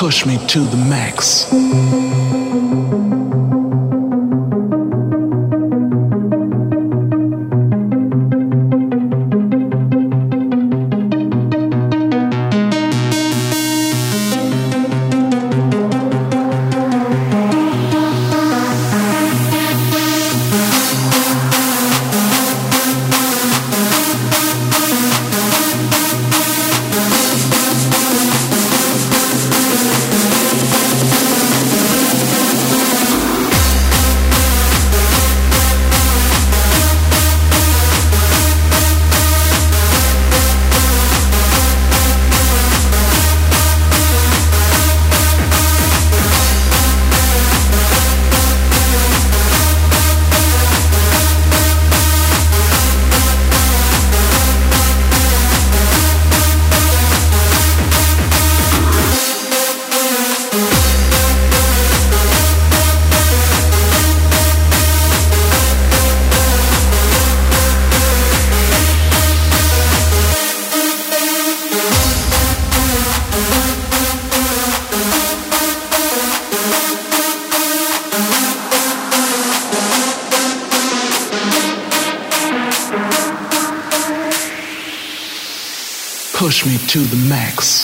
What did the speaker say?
push me to the max. Push me to the max.